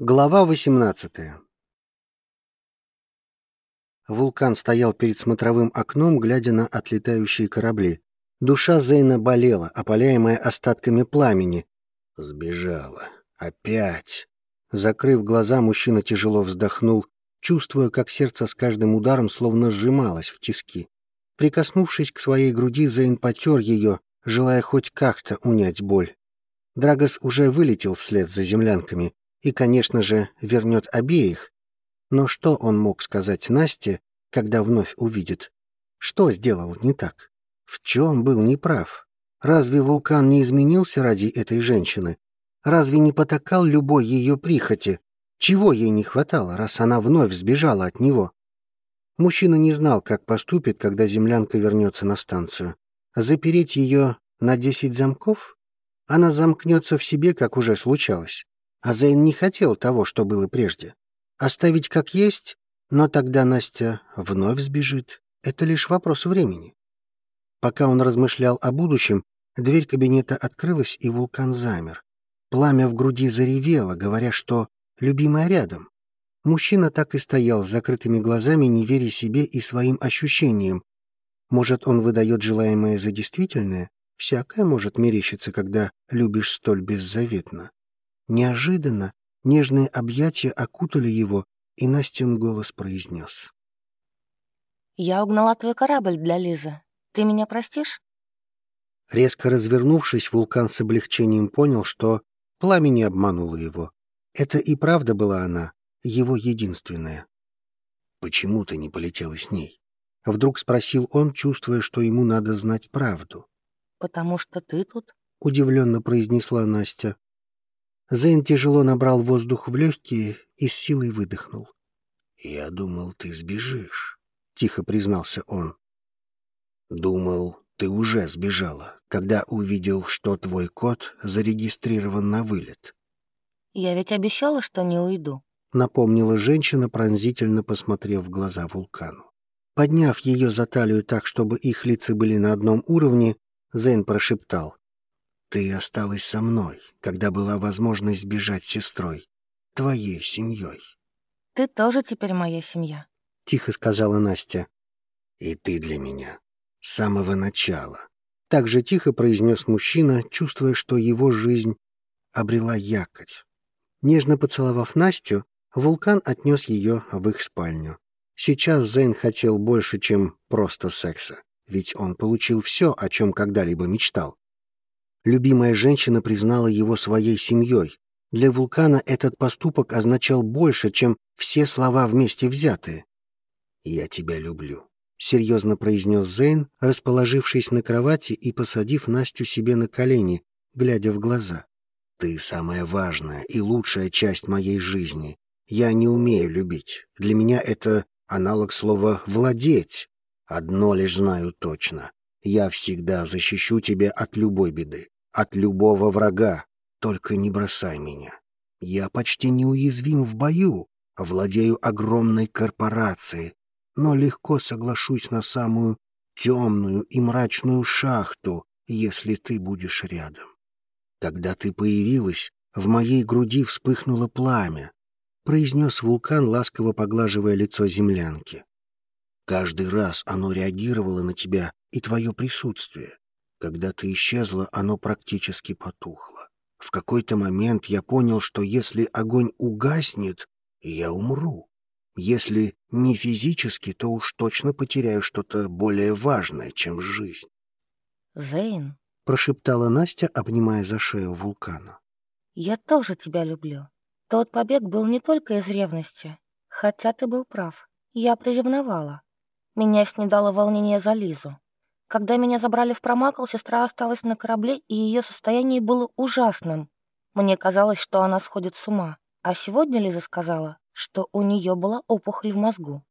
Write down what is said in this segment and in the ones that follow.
Глава 18 Вулкан стоял перед смотровым окном, глядя на отлетающие корабли. Душа Зейна болела, опаляемая остатками пламени. Сбежала. Опять. Закрыв глаза, мужчина тяжело вздохнул, чувствуя, как сердце с каждым ударом словно сжималось в тиски. Прикоснувшись к своей груди, Зейн потер ее, желая хоть как-то унять боль. Драгос уже вылетел вслед за землянками и, конечно же, вернет обеих. Но что он мог сказать Насте, когда вновь увидит? Что сделал не так? В чем был неправ? Разве вулкан не изменился ради этой женщины? Разве не потакал любой ее прихоти? Чего ей не хватало, раз она вновь сбежала от него? Мужчина не знал, как поступит, когда землянка вернется на станцию. Запереть ее на десять замков? Она замкнется в себе, как уже случалось. А Зейн не хотел того, что было прежде. Оставить как есть, но тогда Настя вновь сбежит. Это лишь вопрос времени. Пока он размышлял о будущем, дверь кабинета открылась, и вулкан замер. Пламя в груди заревело, говоря, что любимая рядом. Мужчина так и стоял с закрытыми глазами, не веря себе и своим ощущениям. Может, он выдает желаемое за действительное? Всякое может мерещиться, когда любишь столь беззаветно. Неожиданно нежные объятия окутали его, и Настин голос произнес. «Я угнала твой корабль для Лизы. Ты меня простишь?» Резко развернувшись, вулкан с облегчением понял, что пламя не обмануло его. Это и правда была она, его единственная. «Почему ты не полетела с ней?» Вдруг спросил он, чувствуя, что ему надо знать правду. «Потому что ты тут?» — удивленно произнесла Настя. Зейн тяжело набрал воздух в легкие и с силой выдохнул. «Я думал, ты сбежишь», — тихо признался он. «Думал, ты уже сбежала, когда увидел, что твой код зарегистрирован на вылет». «Я ведь обещала, что не уйду», — напомнила женщина, пронзительно посмотрев в глаза вулкану. Подняв ее за талию так, чтобы их лица были на одном уровне, Зейн прошептал. Ты осталась со мной, когда была возможность бежать с сестрой, твоей семьей. Ты тоже теперь моя семья, — тихо сказала Настя. И ты для меня. С самого начала. Так же тихо произнес мужчина, чувствуя, что его жизнь обрела якорь. Нежно поцеловав Настю, вулкан отнес ее в их спальню. Сейчас Зейн хотел больше, чем просто секса, ведь он получил все, о чем когда-либо мечтал. Любимая женщина признала его своей семьей. Для вулкана этот поступок означал больше, чем все слова вместе взятые. «Я тебя люблю», — серьезно произнес Зейн, расположившись на кровати и посадив Настю себе на колени, глядя в глаза. «Ты самая важная и лучшая часть моей жизни. Я не умею любить. Для меня это аналог слова «владеть». Одно лишь знаю точно. Я всегда защищу тебя от любой беды от любого врага. Только не бросай меня. Я почти неуязвим в бою, владею огромной корпорацией, но легко соглашусь на самую темную и мрачную шахту, если ты будешь рядом. Когда ты появилась, в моей груди вспыхнуло пламя, произнес вулкан, ласково поглаживая лицо землянки. Каждый раз оно реагировало на тебя и твое присутствие. Когда ты исчезла, оно практически потухло. В какой-то момент я понял, что если огонь угаснет, я умру. Если не физически, то уж точно потеряю что-то более важное, чем жизнь. «Зейн», — прошептала Настя, обнимая за шею вулкана. «Я тоже тебя люблю. Тот побег был не только из ревности. Хотя ты был прав. Я приревновала. Меня снедало волнение за Лизу. Когда меня забрали в промакл, сестра осталась на корабле, и ее состояние было ужасным. Мне казалось, что она сходит с ума. А сегодня Лиза сказала, что у нее была опухоль в мозгу.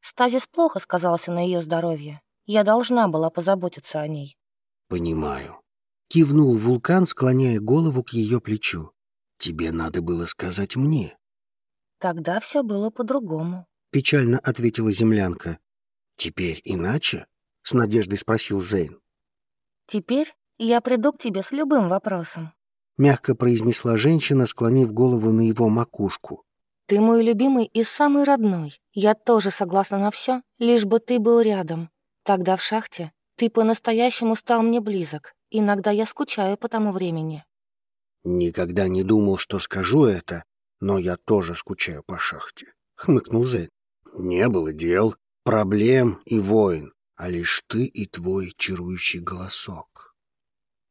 Стазис плохо сказался на ее здоровье. Я должна была позаботиться о ней. «Понимаю», — кивнул вулкан, склоняя голову к ее плечу. «Тебе надо было сказать мне». «Тогда все было по-другому», — печально ответила землянка. «Теперь иначе?» — с надеждой спросил Зейн. «Теперь я приду к тебе с любым вопросом». — мягко произнесла женщина, склонив голову на его макушку. «Ты мой любимый и самый родной. Я тоже согласна на все, лишь бы ты был рядом. Тогда в шахте ты по-настоящему стал мне близок. Иногда я скучаю по тому времени». «Никогда не думал, что скажу это, но я тоже скучаю по шахте», — хмыкнул Зейн. «Не было дел, проблем и войн, а лишь ты и твой чарующий голосок».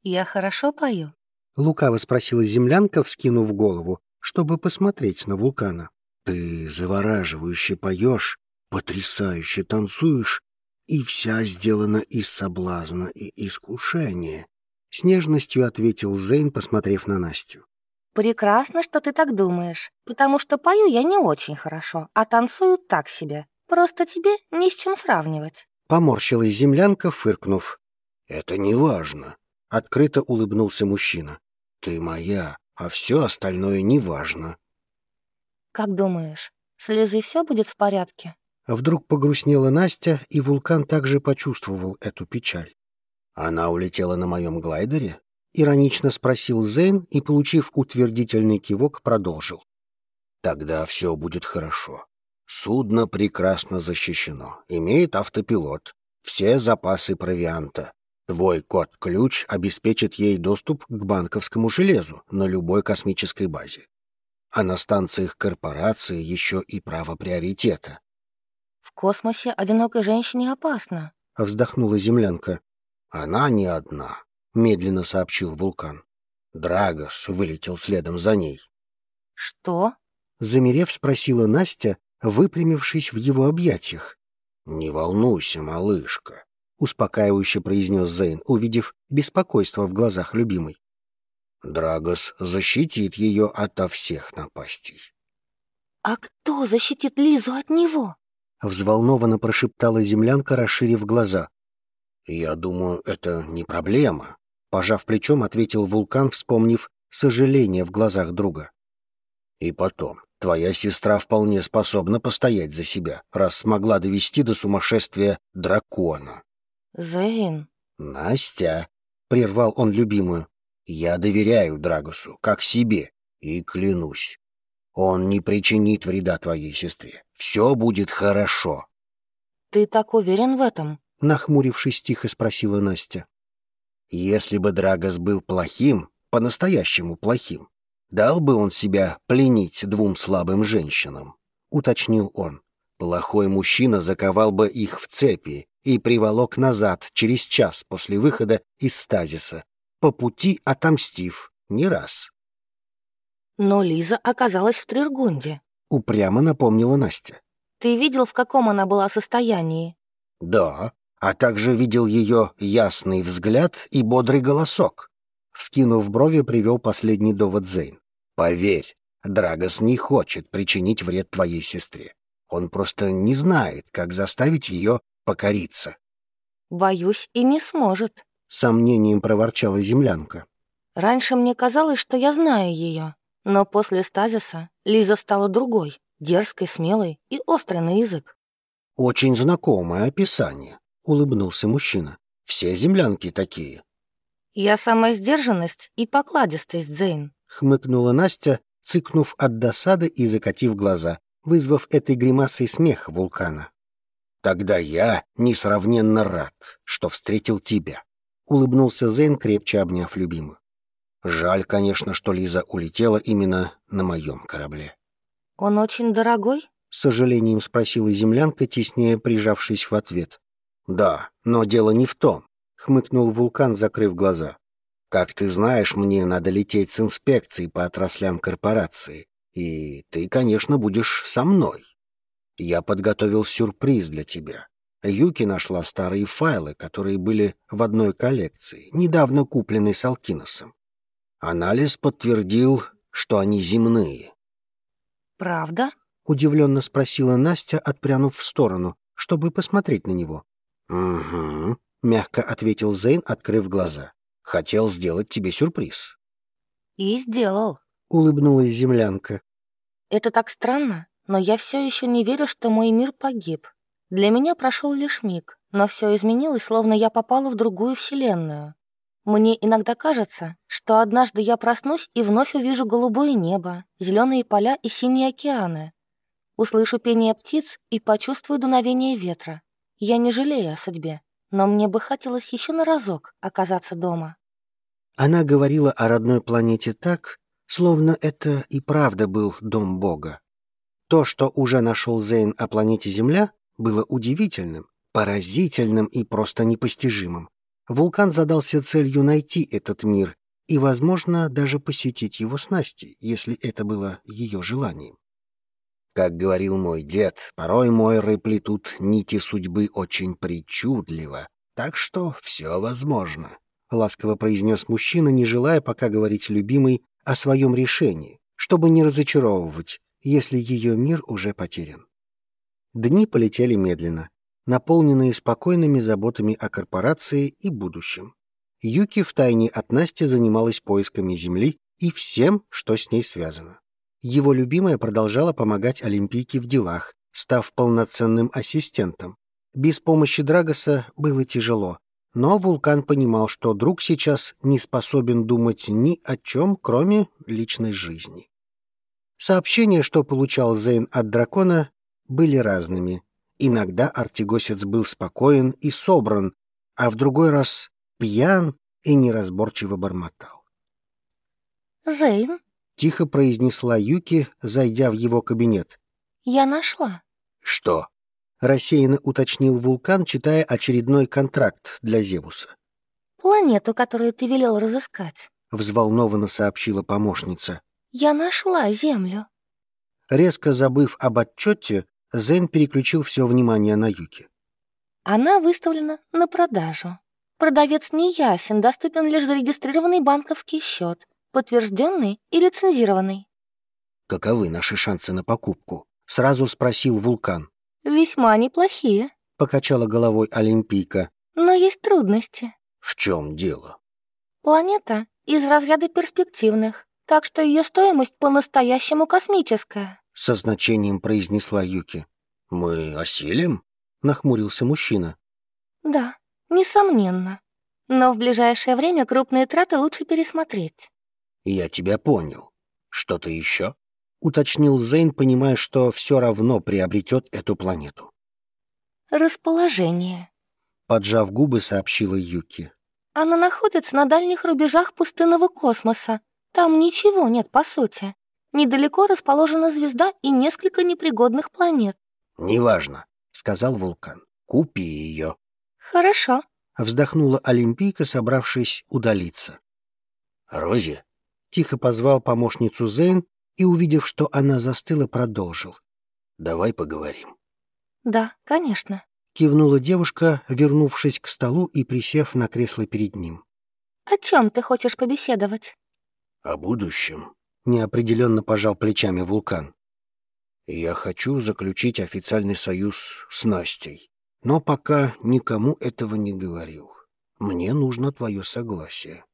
«Я хорошо пою?» — лукаво спросила землянка, вскинув голову, чтобы посмотреть на вулкана. «Ты завораживающе поешь, потрясающе танцуешь, и вся сделана из соблазна и искушения», — с нежностью ответил Зейн, посмотрев на Настю. «Прекрасно, что ты так думаешь, потому что пою я не очень хорошо, а танцую так себе. Просто тебе не с чем сравнивать». Поморщилась землянка, фыркнув. «Это не важно», — открыто улыбнулся мужчина. «Ты моя, а все остальное не важно». «Как думаешь, с Лизой все будет в порядке?» Вдруг погрустнела Настя, и вулкан также почувствовал эту печаль. «Она улетела на моем глайдере?» — иронично спросил Зейн и, получив утвердительный кивок, продолжил. «Тогда все будет хорошо. Судно прекрасно защищено, имеет автопилот, все запасы провианта. Твой код-ключ обеспечит ей доступ к банковскому железу на любой космической базе. А на станциях корпорации еще и право приоритета. «В космосе одинокой женщине опасно», — вздохнула землянка. «Она не одна», — медленно сообщил вулкан. Драгос вылетел следом за ней. «Что?» — замерев, спросила Настя, выпрямившись в его объятиях. «Не волнуйся, малышка», — успокаивающе произнес Зейн, увидев беспокойство в глазах любимой. «Драгос защитит ее ото всех напастей». «А кто защитит Лизу от него?» — взволнованно прошептала землянка, расширив глаза. «Я думаю, это не проблема», — пожав плечом, ответил вулкан, вспомнив сожаление в глазах друга. «И потом, Твоя сестра вполне способна постоять за себя, раз смогла довести до сумасшествия дракона. Зейн. Настя, прервал он любимую. Я доверяю Драгосу, как себе, и клянусь. Он не причинит вреда твоей сестре. Все будет хорошо. Ты так уверен в этом? Нахмурившись, тихо спросила Настя. Если бы Драгос был плохим, по-настоящему плохим, Дал бы он себя пленить двум слабым женщинам, уточнил он. Плохой мужчина заковал бы их в цепи и приволок назад через час после выхода из стазиса, по пути отомстив не раз. Но Лиза оказалась в Триргунде, упрямо напомнила Настя. Ты видел, в каком она была состоянии? Да, а также видел ее ясный взгляд и бодрый голосок. Вскинув брови, привел последний довод Зейн. Поверь, Драгос не хочет причинить вред твоей сестре. Он просто не знает, как заставить ее покориться. Боюсь, и не сможет, сомнением проворчала землянка. Раньше мне казалось, что я знаю ее, но после стазиса Лиза стала другой, дерзкой, смелой и острой на язык. Очень знакомое описание, улыбнулся мужчина. Все землянки такие. Я самая сдержанность и покладистость, Зейн хмыкнула Настя, цыкнув от досады и закатив глаза, вызвав этой гримасой смех вулкана. «Тогда я несравненно рад, что встретил тебя», — улыбнулся Зейн, крепче обняв любимую. «Жаль, конечно, что Лиза улетела именно на моем корабле». «Он очень дорогой?» — с сожалением спросила землянка, теснее прижавшись в ответ. «Да, но дело не в том», — хмыкнул вулкан, закрыв глаза. Как ты знаешь, мне надо лететь с инспекцией по отраслям корпорации, и ты, конечно, будешь со мной. Я подготовил сюрприз для тебя. Юки нашла старые файлы, которые были в одной коллекции, недавно купленной с Алкиносом. Анализ подтвердил, что они земные. «Правда?» — удивленно спросила Настя, отпрянув в сторону, чтобы посмотреть на него. «Угу», — мягко ответил Зейн, открыв глаза. Хотел сделать тебе сюрприз». «И сделал», — улыбнулась землянка. «Это так странно, но я все еще не верю, что мой мир погиб. Для меня прошел лишь миг, но все изменилось, словно я попала в другую вселенную. Мне иногда кажется, что однажды я проснусь и вновь увижу голубое небо, зеленые поля и синие океаны. Услышу пение птиц и почувствую дуновение ветра. Я не жалею о судьбе, но мне бы хотелось еще на разок оказаться дома. Она говорила о родной планете так, словно это и правда был дом Бога. То, что уже нашел Зейн о планете Земля, было удивительным, поразительным и просто непостижимым. Вулкан задался целью найти этот мир и, возможно, даже посетить его с Настей, если это было ее желанием. Как говорил мой дед, порой Мойры плетут нити судьбы очень причудливо, так что все возможно, — ласково произнес мужчина, не желая пока говорить любимой о своем решении, чтобы не разочаровывать, если ее мир уже потерян. Дни полетели медленно наполненные спокойными заботами о корпорации и будущем. Юки втайне от Насти занималась поисками Земли и всем, что с ней связано. Его любимая продолжала помогать Олимпийке в делах, став полноценным ассистентом. Без помощи Драгоса было тяжело, но Вулкан понимал, что друг сейчас не способен думать ни о чем, кроме личной жизни. Сообщения, что получал Зейн от дракона, были разными, Иногда артигосец был спокоен и собран, а в другой раз пьян и неразборчиво бормотал. «Зейн?» — тихо произнесла Юки, зайдя в его кабинет. «Я нашла». «Что?» — рассеянно уточнил вулкан, читая очередной контракт для Зевуса. «Планету, которую ты велел разыскать», — взволнованно сообщила помощница. «Я нашла Землю». Резко забыв об отчете, Зейн переключил все внимание на Юки. Она выставлена на продажу. Продавец не ясен, доступен лишь зарегистрированный банковский счет, подтвержденный и лицензированный. «Каковы наши шансы на покупку?» — сразу спросил Вулкан. «Весьма неплохие», — покачала головой Олимпийка. «Но есть трудности». «В чем дело?» «Планета из разряда перспективных, так что ее стоимость по-настоящему космическая». — со значением произнесла Юки. «Мы осилим?» — нахмурился мужчина. «Да, несомненно. Но в ближайшее время крупные траты лучше пересмотреть». «Я тебя понял. Что-то еще?» — уточнил Зейн, понимая, что все равно приобретет эту планету. «Расположение», — поджав губы, сообщила Юки. «Она находится на дальних рубежах пустынного космоса. Там ничего нет, по сути. Недалеко расположена звезда и несколько непригодных планет. «Неважно», — сказал вулкан. «Купи ее». «Хорошо», — вздохнула Олимпийка, собравшись удалиться. «Рози», — тихо позвал помощницу Зейн и, увидев, что она застыла, продолжил. «Давай поговорим». «Да, конечно», — кивнула девушка, вернувшись к столу и присев на кресло перед ним. «О чем ты хочешь побеседовать?» «О будущем», неопределенно пожал плечами вулкан. Я хочу заключить официальный союз с Настей, но пока никому этого не говорил. Мне нужно твое согласие.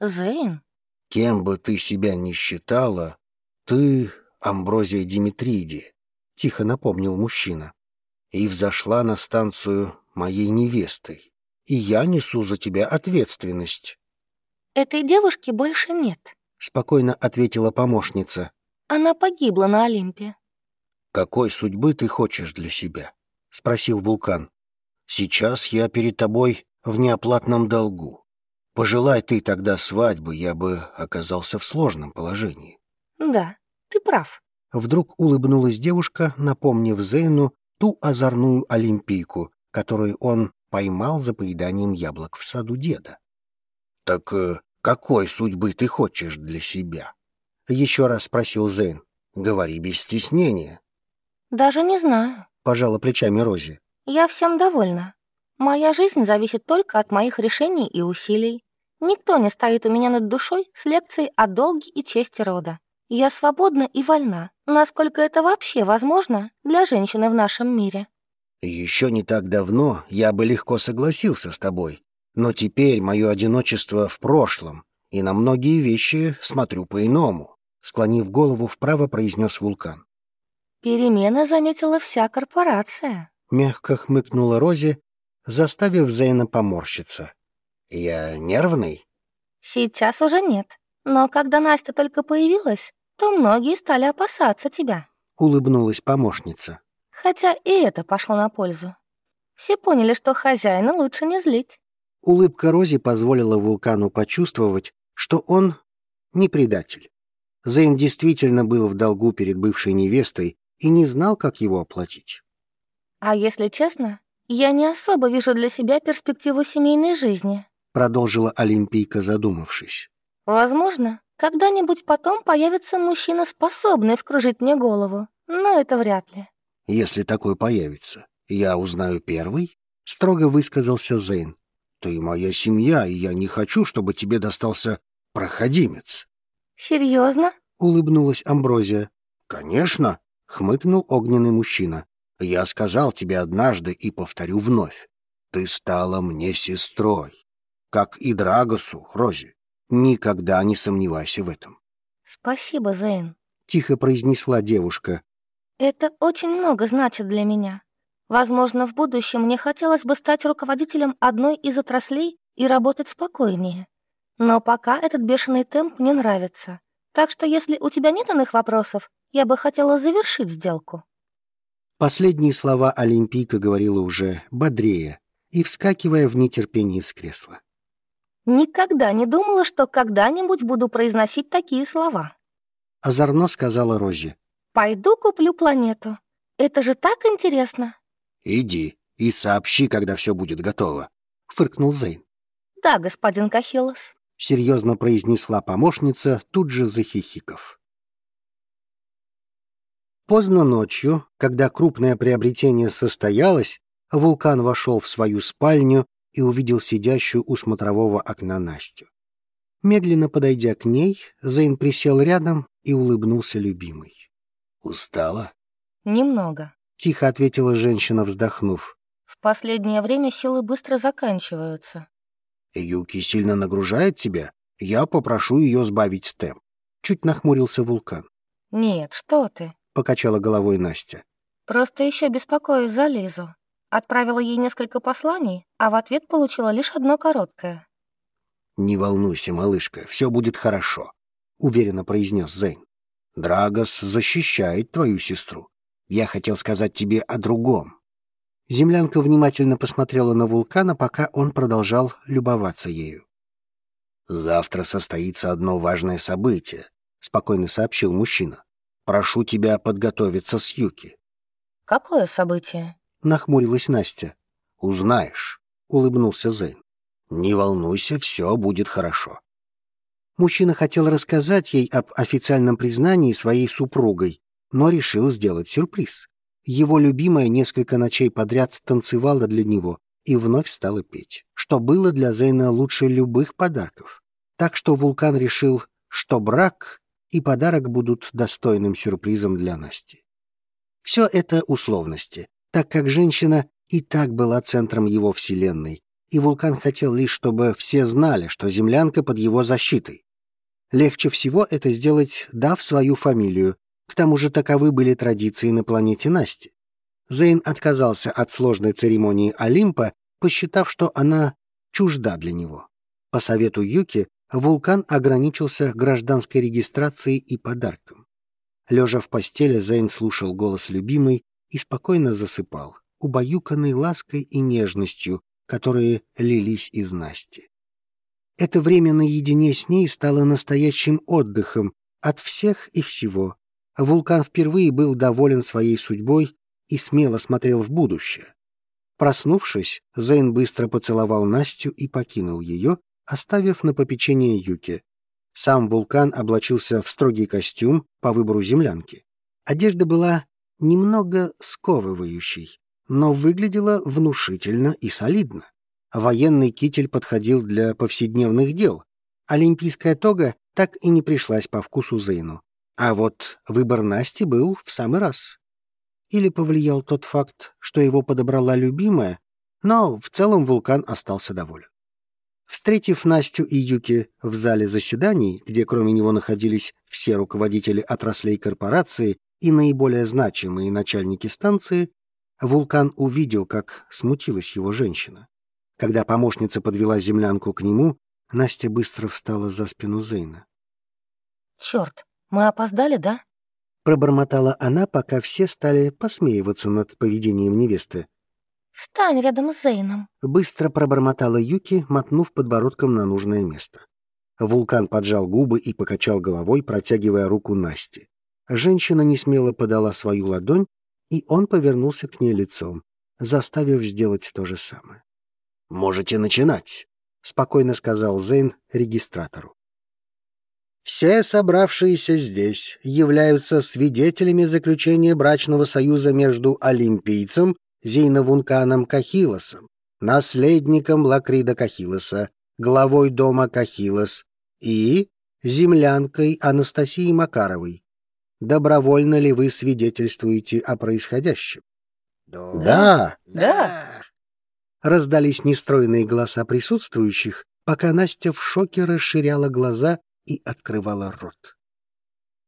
Зейн? Кем бы ты себя ни считала, ты Амброзия Димитриди, тихо напомнил мужчина, и взошла на станцию моей невестой, и я несу за тебя ответственность. Этой девушки больше нет, — спокойно ответила помощница. «Она погибла на Олимпе». «Какой судьбы ты хочешь для себя?» — спросил Вулкан. «Сейчас я перед тобой в неоплатном долгу. Пожелай ты тогда свадьбы, я бы оказался в сложном положении». «Да, ты прав». Вдруг улыбнулась девушка, напомнив Зейну ту озорную олимпийку, которую он поймал за поеданием яблок в саду деда. «Так э, какой судьбы ты хочешь для себя?» Еще раз спросил Зейн. «Говори без стеснения». «Даже не знаю», — пожала плечами Рози. «Я всем довольна. Моя жизнь зависит только от моих решений и усилий. Никто не стоит у меня над душой с лекцией о долге и чести рода. Я свободна и вольна, насколько это вообще возможно для женщины в нашем мире». «Еще не так давно я бы легко согласился с тобой, но теперь мое одиночество в прошлом, и на многие вещи смотрю по-иному», — склонив голову вправо, произнес вулкан. «Перемены заметила вся корпорация», — мягко хмыкнула Рози, заставив Зейна поморщиться. Я нервный? Сейчас уже нет. Но когда Настя только появилась, то многие стали опасаться тебя. Улыбнулась помощница. Хотя и это пошло на пользу. Все поняли, что хозяина лучше не злить. Улыбка Рози позволила вулкану почувствовать, что он не предатель. Зейн действительно был в долгу перед бывшей невестой и не знал, как его оплатить. «А если честно, я не особо вижу для себя перспективу семейной жизни», продолжила Олимпийка, задумавшись. «Возможно, когда-нибудь потом появится мужчина, способный вскружить мне голову, но это вряд ли». «Если такой появится, я узнаю первый?» строго высказался Зейн. «Ты моя семья, и я не хочу, чтобы тебе достался проходимец». «Серьезно?» — улыбнулась Амброзия. «Конечно», — хмыкнул огненный мужчина. «Я сказал тебе однажды и повторю вновь. Ты стала мне сестрой. Как и Драгосу, Рози. Никогда не сомневайся в этом». «Спасибо, Зейн», — тихо произнесла девушка. «Это очень много значит для меня. Возможно, в будущем мне хотелось бы стать руководителем одной из отраслей и работать спокойнее. Но пока этот бешеный темп не нравится. Так что если у тебя нет иных вопросов, я бы хотела завершить сделку». Последние слова Олимпийка говорила уже бодрее и вскакивая в нетерпении с кресла. «Никогда не думала, что когда-нибудь буду произносить такие слова», — озорно сказала Рози. «Пойду куплю планету. Это же так интересно». «Иди и сообщи, когда все будет готово», — фыркнул Зейн. «Да, господин Кахилос». — серьезно произнесла помощница, тут же захихиков. Поздно ночью, когда крупное приобретение состоялось, вулкан вошел в свою спальню и увидел сидящую у смотрового окна Настю. Медленно подойдя к ней, Зейн присел рядом и улыбнулся любимой. «Устала?» «Немного», — тихо ответила женщина, вздохнув. «В последнее время силы быстро заканчиваются». Юки сильно нагружает тебя? Я попрошу ее сбавить темп. Чуть нахмурился вулкан. Нет, что ты? Покачала головой Настя. Просто еще беспокоюсь за Лизу. Отправила ей несколько посланий, а в ответ получила лишь одно короткое. «Не волнуйся, малышка, все будет хорошо», — уверенно произнес Зейн. «Драгос защищает твою сестру. Я хотел сказать тебе о другом. Землянка внимательно посмотрела на вулкана, пока он продолжал любоваться ею. «Завтра состоится одно важное событие», — спокойно сообщил мужчина. «Прошу тебя подготовиться с Юки». «Какое событие?» — нахмурилась Настя. «Узнаешь», — улыбнулся Зейн. «Не волнуйся, все будет хорошо». Мужчина хотел рассказать ей об официальном признании своей супругой, но решил сделать сюрприз. Его любимая несколько ночей подряд танцевала для него и вновь стала петь, что было для Зейна лучше любых подарков. Так что Вулкан решил, что брак и подарок будут достойным сюрпризом для Насти. Все это условности, так как женщина и так была центром его вселенной, и Вулкан хотел лишь, чтобы все знали, что землянка под его защитой. Легче всего это сделать, дав свою фамилию, к тому же таковы были традиции на планете Насти. Зейн отказался от сложной церемонии Олимпа, посчитав, что она чужда для него. По совету Юки, вулкан ограничился гражданской регистрацией и подарком. Лежа в постели, Зейн слушал голос любимой и спокойно засыпал, убаюканный лаской и нежностью, которые лились из Насти. Это время наедине с ней стало настоящим отдыхом от всех и всего, Вулкан впервые был доволен своей судьбой и смело смотрел в будущее. Проснувшись, Зейн быстро поцеловал Настю и покинул ее, оставив на попечение Юки. Сам вулкан облачился в строгий костюм по выбору землянки. Одежда была немного сковывающей, но выглядела внушительно и солидно. Военный китель подходил для повседневных дел. Олимпийская тога так и не пришлась по вкусу Зейну. А вот выбор Насти был в самый раз. Или повлиял тот факт, что его подобрала любимая, но в целом вулкан остался доволен. Встретив Настю и Юки в зале заседаний, где кроме него находились все руководители отраслей корпорации и наиболее значимые начальники станции, вулкан увидел, как смутилась его женщина. Когда помощница подвела землянку к нему, Настя быстро встала за спину Зейна. Черт, мы опоздали, да? Пробормотала она, пока все стали посмеиваться над поведением невесты. «Стань рядом с Зейном», — быстро пробормотала Юки, мотнув подбородком на нужное место. Вулкан поджал губы и покачал головой, протягивая руку Насте. Женщина несмело подала свою ладонь, и он повернулся к ней лицом, заставив сделать то же самое. «Можете начинать», — спокойно сказал Зейн регистратору. Все собравшиеся здесь являются свидетелями заключения брачного союза между олимпийцем Зейновунканом Кахилосом, наследником Лакрида Кахилоса, главой дома Кахилос и землянкой Анастасией Макаровой. Добровольно ли вы свидетельствуете о происходящем? Да. Да. Раздались нестройные голоса присутствующих, пока Настя в шоке расширяла глаза и открывала рот.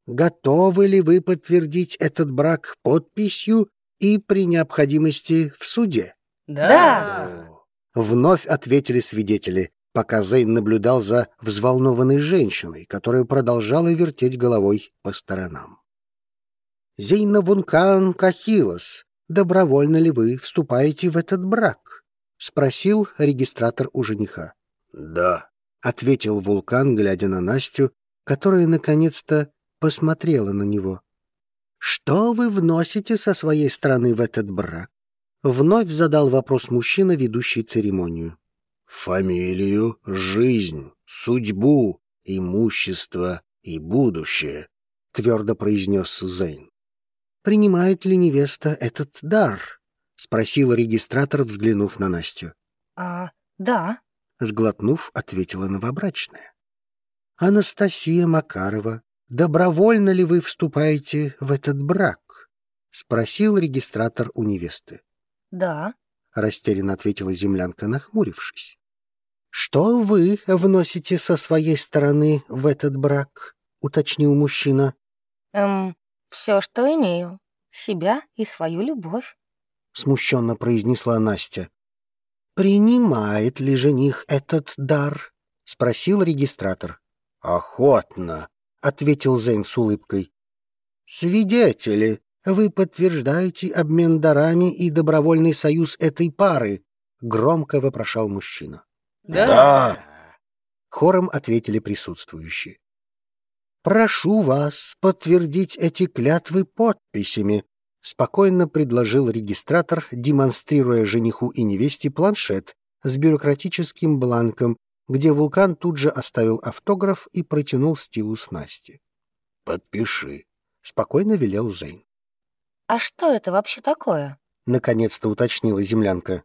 Готовы ли вы подтвердить этот брак подписью и при необходимости в суде? Да. Вновь ответили свидетели, пока Зейн наблюдал за взволнованной женщиной, которая продолжала вертеть головой по сторонам. Зейна Вункан Кахилос, добровольно ли вы вступаете в этот брак? спросил регистратор у жениха. Да, — ответил вулкан, глядя на Настю, которая наконец-то посмотрела на него. «Что вы вносите со своей стороны в этот брак?» Вновь задал вопрос мужчина, ведущий церемонию. «Фамилию, жизнь, судьбу, имущество и будущее», — твердо произнес Зейн. «Принимает ли невеста этот дар?» — спросил регистратор, взглянув на Настю. «А, да», Сглотнув, ответила новобрачная. «Анастасия Макарова, добровольно ли вы вступаете в этот брак?» — спросил регистратор у невесты. «Да», — растерянно ответила землянка, нахмурившись. «Что вы вносите со своей стороны в этот брак?» — уточнил мужчина. «Эм, все, что имею. Себя и свою любовь», — смущенно произнесла Настя. «Принимает ли жених этот дар?» — спросил регистратор. «Охотно», — ответил Зейн с улыбкой. «Свидетели, вы подтверждаете обмен дарами и добровольный союз этой пары?» — громко вопрошал мужчина. «Да». да. Хором ответили присутствующие. «Прошу вас подтвердить эти клятвы подписями», — спокойно предложил регистратор, демонстрируя жениху и невесте планшет с бюрократическим бланком, где вулкан тут же оставил автограф и протянул стилус Насти. «Подпиши», — спокойно велел Зейн. «А что это вообще такое?» — наконец-то уточнила землянка.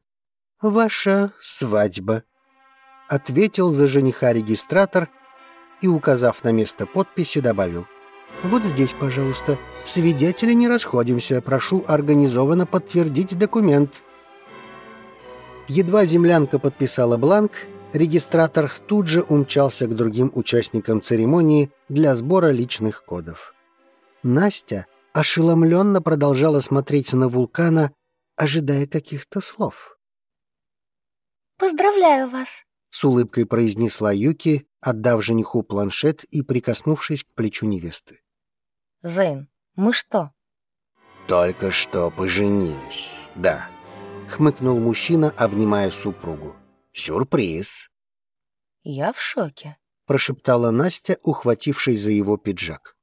«Ваша свадьба», — ответил за жениха регистратор и, указав на место подписи, добавил. Вот здесь, пожалуйста. Свидетели не расходимся. Прошу организованно подтвердить документ. Едва землянка подписала бланк, регистратор тут же умчался к другим участникам церемонии для сбора личных кодов. Настя ошеломленно продолжала смотреть на вулкана, ожидая каких-то слов. «Поздравляю вас!» — с улыбкой произнесла Юки, отдав жениху планшет и прикоснувшись к плечу невесты. Зейн, мы что?» «Только что поженились, да», — хмыкнул мужчина, обнимая супругу. «Сюрприз!» «Я в шоке», — прошептала Настя, ухватившись за его пиджак.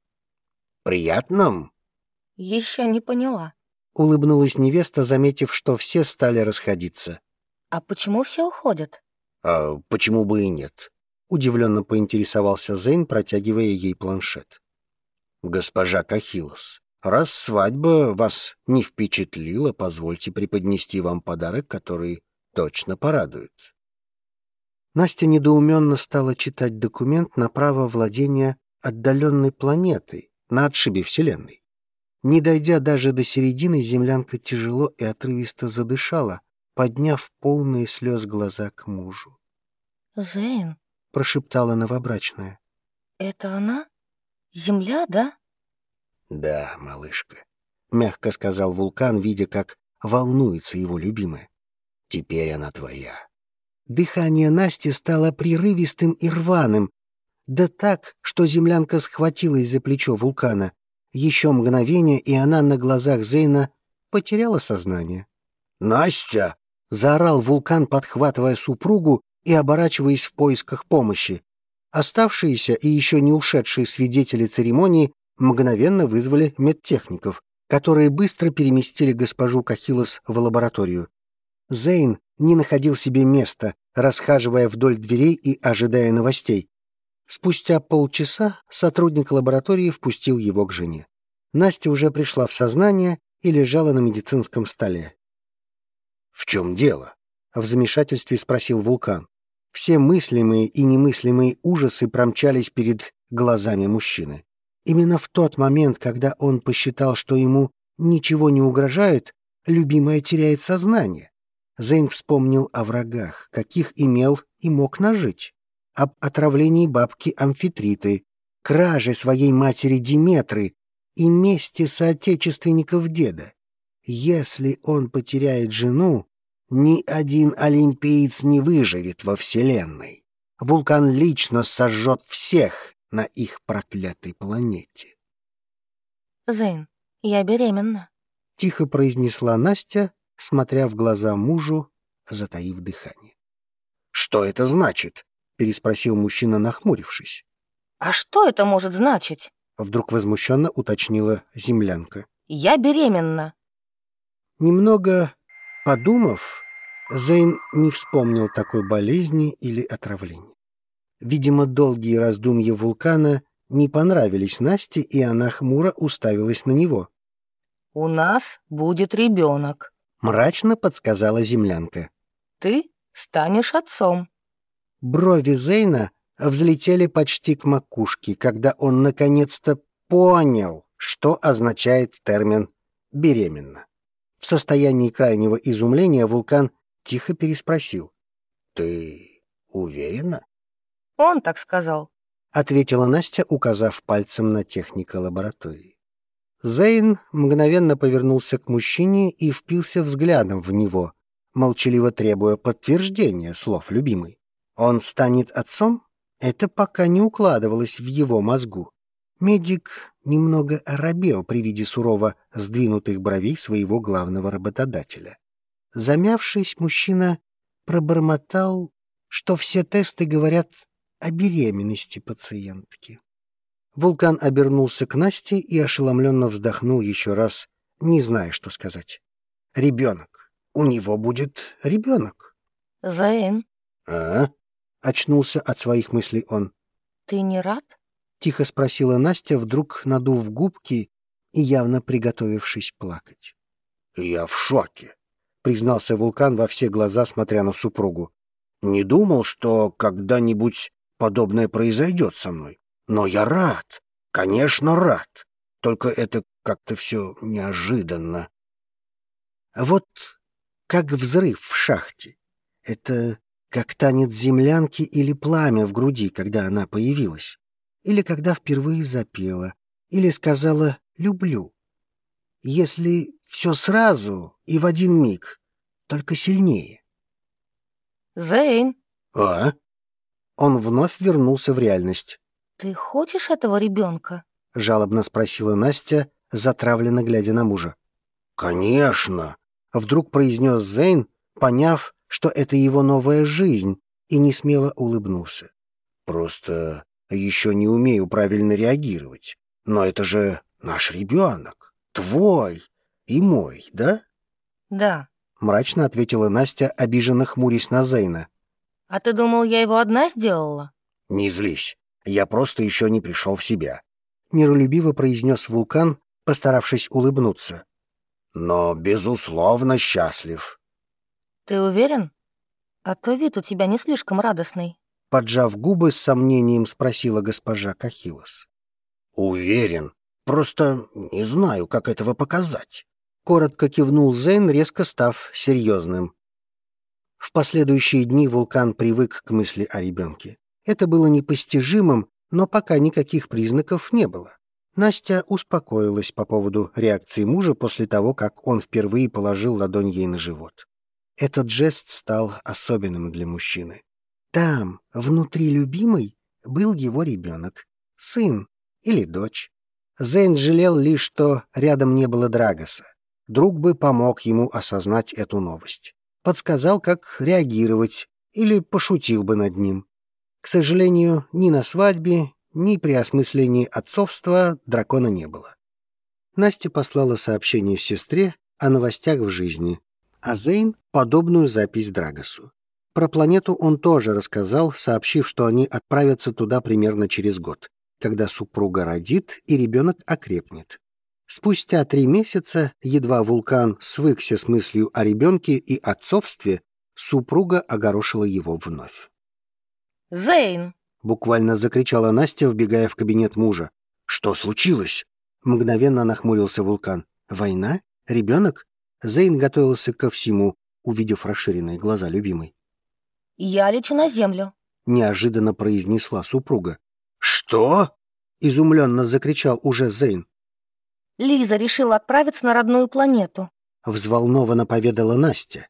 «Приятным?» «Еще не поняла», — улыбнулась невеста, заметив, что все стали расходиться. «А почему все уходят?» «А почему бы и нет?» — удивленно поинтересовался Зейн, протягивая ей планшет госпожа Кахилос. Раз свадьба вас не впечатлила, позвольте преподнести вам подарок, который точно порадует. Настя недоуменно стала читать документ на право владения отдаленной планетой на отшибе Вселенной. Не дойдя даже до середины, землянка тяжело и отрывисто задышала, подняв полные слез глаза к мужу. «Зейн», — прошептала новобрачная. «Это она?» Земля, да? Да, малышка, мягко сказал вулкан, видя, как волнуется его любимая. Теперь она твоя. Дыхание Насти стало прерывистым и рваным, да так, что землянка схватилась за плечо вулкана. Еще мгновение, и она на глазах Зейна потеряла сознание. «Настя!» — заорал вулкан, подхватывая супругу и оборачиваясь в поисках помощи. Оставшиеся и еще не ушедшие свидетели церемонии мгновенно вызвали медтехников, которые быстро переместили госпожу Кахилос в лабораторию. Зейн не находил себе места, расхаживая вдоль дверей и ожидая новостей. Спустя полчаса сотрудник лаборатории впустил его к жене. Настя уже пришла в сознание и лежала на медицинском столе. «В чем дело?» — в замешательстве спросил вулкан. Все мыслимые и немыслимые ужасы промчались перед глазами мужчины. Именно в тот момент, когда он посчитал, что ему ничего не угрожает, любимая теряет сознание. Зейн вспомнил о врагах, каких имел и мог нажить об отравлении бабки Амфитриты, краже своей матери Диметры и мести соотечественников деда. Если он потеряет жену, ни один олимпиец не выживет во Вселенной. Вулкан лично сожжет всех на их проклятой планете. «Зейн, я беременна», — тихо произнесла Настя, смотря в глаза мужу, затаив дыхание. «Что это значит?» переспросил мужчина, нахмурившись. «А что это может значить?» Вдруг возмущенно уточнила землянка. «Я беременна». Немного подумав, Зейн не вспомнил такой болезни или отравления. Видимо, долгие раздумья вулкана не понравились Насте, и она хмуро уставилась на него. «У нас будет ребенок», — мрачно подсказала землянка. «Ты станешь отцом». Брови Зейна взлетели почти к макушке, когда он наконец-то понял, что означает термин «беременна». В состоянии крайнего изумления вулкан тихо переспросил. «Ты уверена?» «Он так сказал», — ответила Настя, указав пальцем на техника лаборатории. Зейн мгновенно повернулся к мужчине и впился взглядом в него, молчаливо требуя подтверждения слов любимой. Он станет отцом? Это пока не укладывалось в его мозгу. Медик немного оробел при виде сурово сдвинутых бровей своего главного работодателя. Замявшись, мужчина пробормотал, что все тесты говорят о беременности пациентки. Вулкан обернулся к Насте и ошеломленно вздохнул еще раз, не зная, что сказать. «Ребенок. У него будет ребенок». «Заэн». «А?» — очнулся от своих мыслей он. «Ты не рад?» — тихо спросила Настя, вдруг надув губки и явно приготовившись плакать. «Я в шоке», — признался вулкан во все глаза, смотря на супругу. «Не думал, что когда-нибудь подобное произойдет со мной. Но я рад, конечно, рад. Только это как-то все неожиданно». Вот как взрыв в шахте. Это как танец землянки или пламя в груди, когда она появилась, или когда впервые запела, или сказала «люблю». Если все сразу и в один миг, только сильнее. «Зейн!» «А?» Он вновь вернулся в реальность. «Ты хочешь этого ребенка?» — жалобно спросила Настя, затравленно глядя на мужа. «Конечно!» — вдруг произнес Зейн, поняв, что это его новая жизнь, и не смело улыбнулся. «Просто еще не умею правильно реагировать. Но это же наш ребенок, твой и мой, да?» «Да», — мрачно ответила Настя, обиженно хмурясь на Зейна. «А ты думал, я его одна сделала?» «Не злись, я просто еще не пришел в себя», — миролюбиво произнес вулкан, постаравшись улыбнуться. «Но, безусловно, счастлив. «Ты уверен? А то вид у тебя не слишком радостный». Поджав губы, с сомнением спросила госпожа Кахилос. «Уверен. Просто не знаю, как этого показать». Коротко кивнул Зейн, резко став серьезным. В последующие дни вулкан привык к мысли о ребенке. Это было непостижимым, но пока никаких признаков не было. Настя успокоилась по поводу реакции мужа после того, как он впервые положил ладонь ей на живот. Этот жест стал особенным для мужчины. Там, внутри любимой, был его ребенок, сын или дочь. Зейн жалел лишь, что рядом не было Драгоса. Друг бы помог ему осознать эту новость. Подсказал, как реагировать, или пошутил бы над ним. К сожалению, ни на свадьбе, ни при осмыслении отцовства дракона не было. Настя послала сообщение сестре о новостях в жизни, а Зейн — подобную запись Драгосу. Про планету он тоже рассказал, сообщив, что они отправятся туда примерно через год, когда супруга родит и ребенок окрепнет. Спустя три месяца, едва вулкан свыкся с мыслью о ребенке и отцовстве, супруга огорошила его вновь. «Зейн!» — буквально закричала Настя, вбегая в кабинет мужа. «Что случилось?» — мгновенно нахмурился вулкан. «Война? Ребенок?» Зейн готовился ко всему, увидев расширенные глаза любимой. «Я лечу на землю», — неожиданно произнесла супруга. «Что?» — изумленно закричал уже Зейн. «Лиза решила отправиться на родную планету», — взволнованно поведала Настя.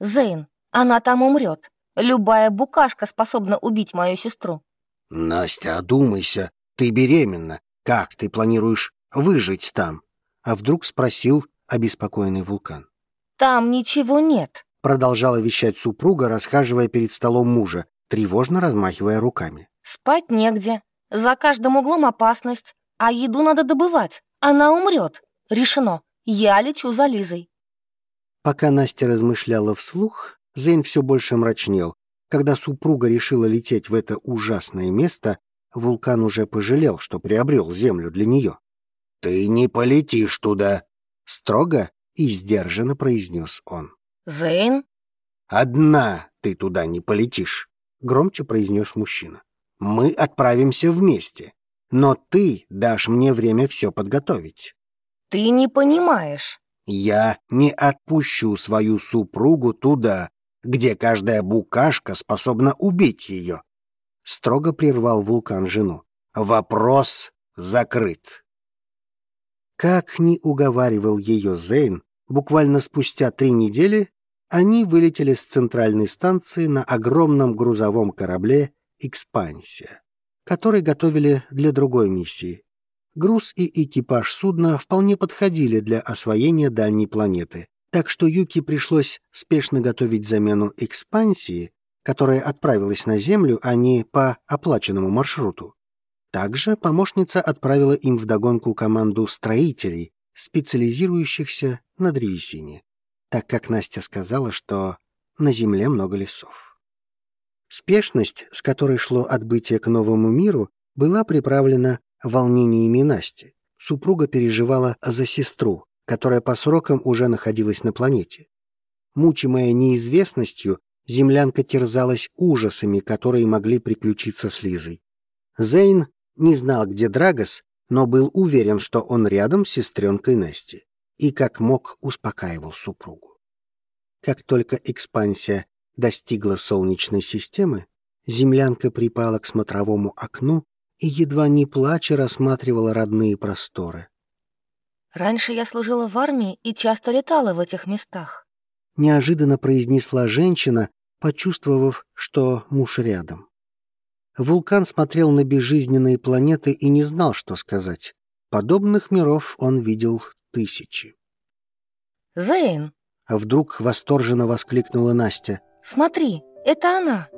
«Зейн, она там умрет. Любая букашка способна убить мою сестру». «Настя, одумайся. Ты беременна. Как ты планируешь выжить там?» А вдруг спросил обеспокоенный вулкан. «Там ничего нет», — продолжала вещать супруга, расхаживая перед столом мужа, тревожно размахивая руками. «Спать негде. За каждым углом опасность. А еду надо добывать. Она умрет. Решено. Я лечу за Лизой». Пока Настя размышляла вслух, Зейн все больше мрачнел. Когда супруга решила лететь в это ужасное место, вулкан уже пожалел, что приобрел землю для нее. «Ты не полетишь туда», — строго и сдержанно произнес он. «Зейн?» «Одна ты туда не полетишь», — громче произнес мужчина. «Мы отправимся вместе, но ты дашь мне время все подготовить». «Ты не понимаешь». Я не отпущу свою супругу туда, где каждая букашка способна убить ее. Строго прервал вулкан жену. Вопрос закрыт. Как ни уговаривал ее Зейн, буквально спустя три недели они вылетели с центральной станции на огромном грузовом корабле «Экспансия», который готовили для другой миссии груз и экипаж судна вполне подходили для освоения дальней планеты, так что Юки пришлось спешно готовить замену экспансии, которая отправилась на Землю, а не по оплаченному маршруту. Также помощница отправила им вдогонку команду строителей, специализирующихся на древесине, так как Настя сказала, что на Земле много лесов. Спешность, с которой шло отбытие к новому миру, была приправлена волнениями Насти. Супруга переживала за сестру, которая по срокам уже находилась на планете. Мучимая неизвестностью, землянка терзалась ужасами, которые могли приключиться с Лизой. Зейн не знал, где Драгос, но был уверен, что он рядом с сестренкой Насти, и как мог успокаивал супругу. Как только экспансия достигла Солнечной системы, землянка припала к смотровому окну и едва не плача рассматривала родные просторы. «Раньше я служила в армии и часто летала в этих местах», неожиданно произнесла женщина, почувствовав, что муж рядом. Вулкан смотрел на безжизненные планеты и не знал, что сказать. Подобных миров он видел тысячи. «Зейн!» Вдруг восторженно воскликнула Настя. «Смотри, это она!»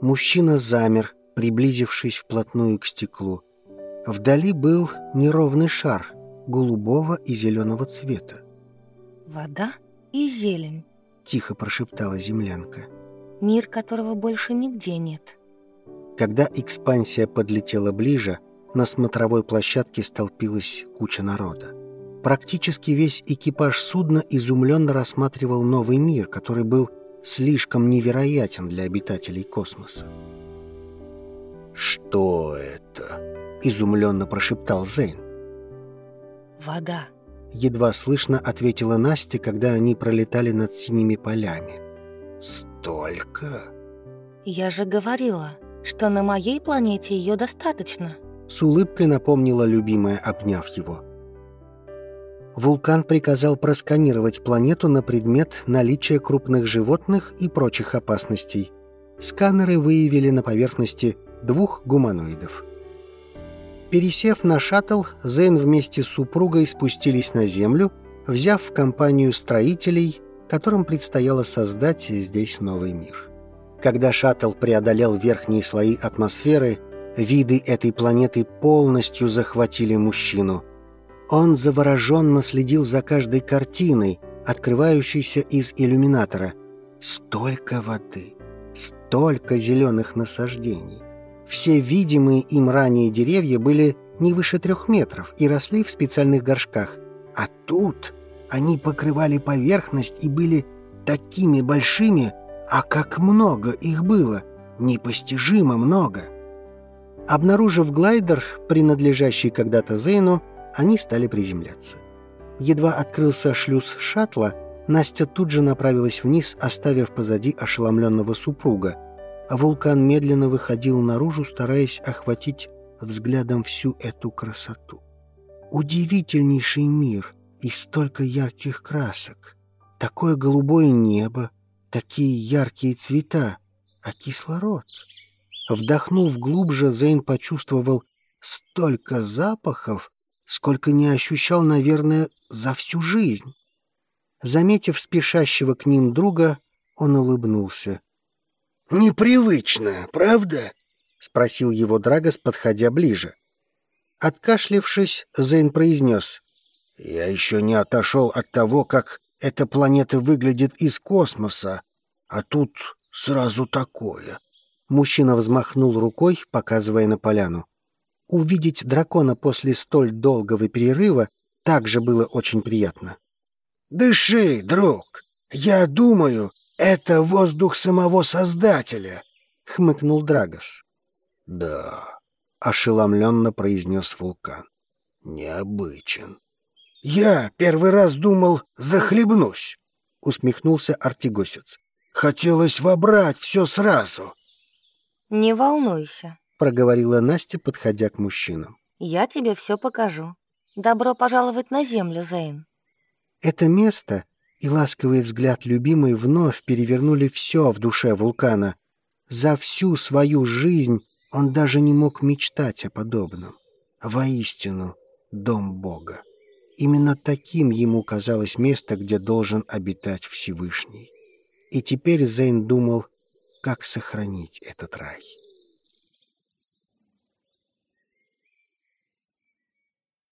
Мужчина замер, приблизившись вплотную к стеклу. Вдали был неровный шар голубого и зеленого цвета. «Вода и зелень», — тихо прошептала землянка. «Мир, которого больше нигде нет». Когда экспансия подлетела ближе, на смотровой площадке столпилась куча народа. Практически весь экипаж судна изумленно рассматривал новый мир, который был слишком невероятен для обитателей космоса. «Что это?» — изумленно прошептал Зейн. «Вода», — едва слышно ответила Настя, когда они пролетали над синими полями. «Столько?» «Я же говорила, что на моей планете ее достаточно», — с улыбкой напомнила любимая, обняв его. Вулкан приказал просканировать планету на предмет наличия крупных животных и прочих опасностей. Сканеры выявили на поверхности двух гуманоидов. Пересев на шаттл, Зейн вместе с супругой спустились на Землю, взяв в компанию строителей, которым предстояло создать здесь новый мир. Когда шаттл преодолел верхние слои атмосферы, виды этой планеты полностью захватили мужчину. Он завороженно следил за каждой картиной, открывающейся из иллюминатора. Столько воды, столько зеленых насаждений. Все видимые им ранее деревья были не выше трех метров и росли в специальных горшках. А тут они покрывали поверхность и были такими большими, а как много их было, непостижимо много. Обнаружив глайдер, принадлежащий когда-то Зейну, они стали приземляться. Едва открылся шлюз шаттла, Настя тут же направилась вниз, оставив позади ошеломленного супруга, а вулкан медленно выходил наружу, стараясь охватить взглядом всю эту красоту. Удивительнейший мир и столько ярких красок, такое голубое небо, такие яркие цвета, а кислород. Вдохнув глубже, Зейн почувствовал столько запахов, сколько не ощущал, наверное, за всю жизнь. Заметив спешащего к ним друга, он улыбнулся. «Непривычно, правда?» — спросил его Драгос, подходя ближе. Откашлившись, Зейн произнес. «Я еще не отошел от того, как эта планета выглядит из космоса, а тут сразу такое». Мужчина взмахнул рукой, показывая на поляну. Увидеть дракона после столь долгого перерыва также было очень приятно. «Дыши, друг! Я думаю, это воздух самого Создателя!» — хмыкнул Драгос. «Да», — ошеломленно произнес вулкан. «Необычен». «Я первый раз думал, захлебнусь», — усмехнулся Артигосец. «Хотелось вобрать все сразу». «Не волнуйся», — проговорила Настя, подходя к мужчинам. «Я тебе все покажу. Добро пожаловать на землю, Зейн». Это место и ласковый взгляд любимой вновь перевернули все в душе вулкана. За всю свою жизнь он даже не мог мечтать о подобном. Воистину, дом Бога. Именно таким ему казалось место, где должен обитать Всевышний. И теперь Зейн думал, как сохранить этот рай.